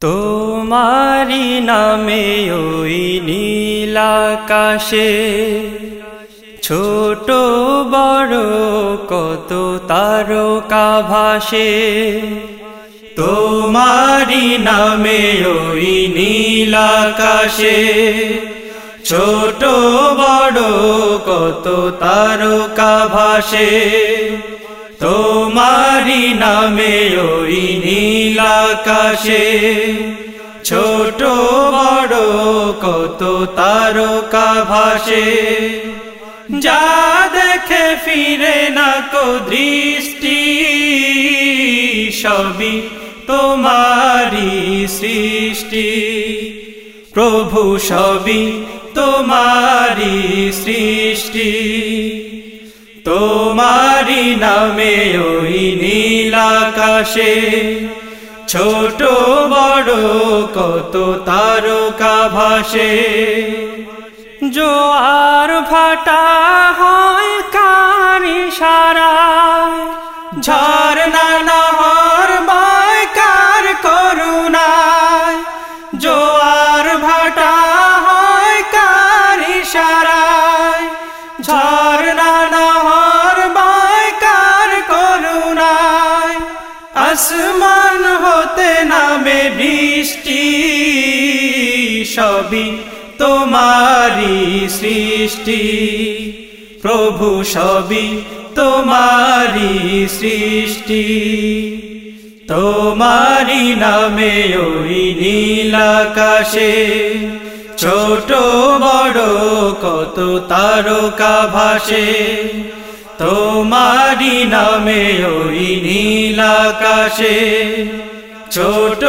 তোমারি নামে ওই নীলাকাশে ছোট বড় কত তারকা ভাসে। তোমারি নামে ওই নীলাকাশে ছোট বড় কত তারকা ভাসে। তোমারি নামে ওই নীলাকাশে ছোট বড় কত তারকা ভাসে। যা দেখে ফিরে না কো দৃষ্টি, সবই তোমারি সৃষ্টি। প্রভু সবই তোমারি সৃষ্টি। তোমারি নামে ওই নীলাকাশে ছোট বড় কত তারকা ভাসে। জোয়ার ভাটা হয় কারি সারা ঝর্ণা নহর বয় কার করুণায়। জোয়ার ভাটা হয় কারি সারায়। ঝর্ণা আসমান হতে নামে বৃষ্টি, সবই তোমারি সৃষ্টি। প্রভু, সবই তোমারি সৃষ্টি। তোমারি নামে ওই নীলাকাশে ছোট বড় কত তারকা ভাসে। তোমারি নামে ওই নীলাকাশে ছোট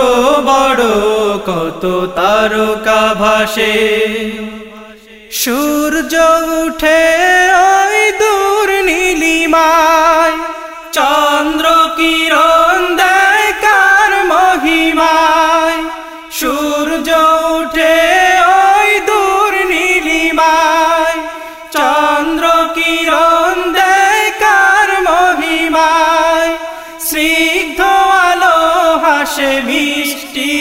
বড় কত তারকা ভাসে। সূর্য উঠে ওই দূর নীলিমায়, চন্দ্র স্নিগ্ধ আলো হাসে মিষ্টি,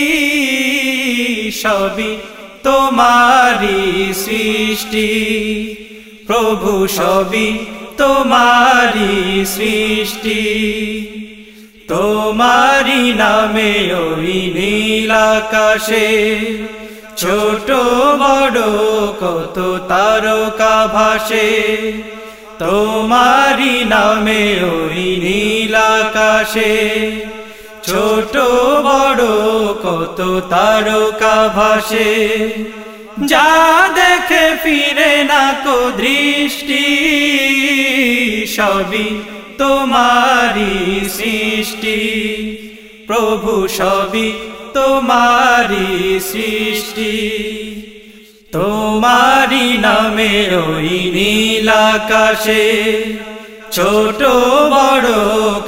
সবই তোমারি সৃষ্টি। প্রভু, সবই তোমারি সৃষ্টি। তোমারি নামে ওই নীলাকাশে ছোট বড় কত তারকা ভাসে। তোমারি নামে ওই নীলাকাশে ছোট বড় কত তারকা ভাসে। যা দেখে ফিরে না কো দৃষ্টি, সবই তোমারি সৃষ্টি। প্রভু, সবই তোমারি সৃষ্টি। তোমারি নামে ওই নীলাকাশে ছোট বড়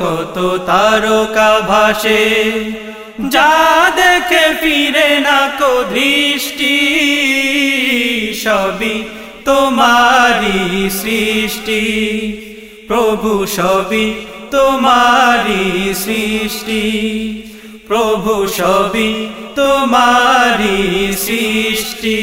কত তারকা ভাসে। যা দেখে ফিরে না কো দৃষ্টি, সবই তোমারি সৃষ্টি। প্রভু, সবই তোমারি সৃষ্টি। প্রভু, সবই তোমারি সৃষ্টি।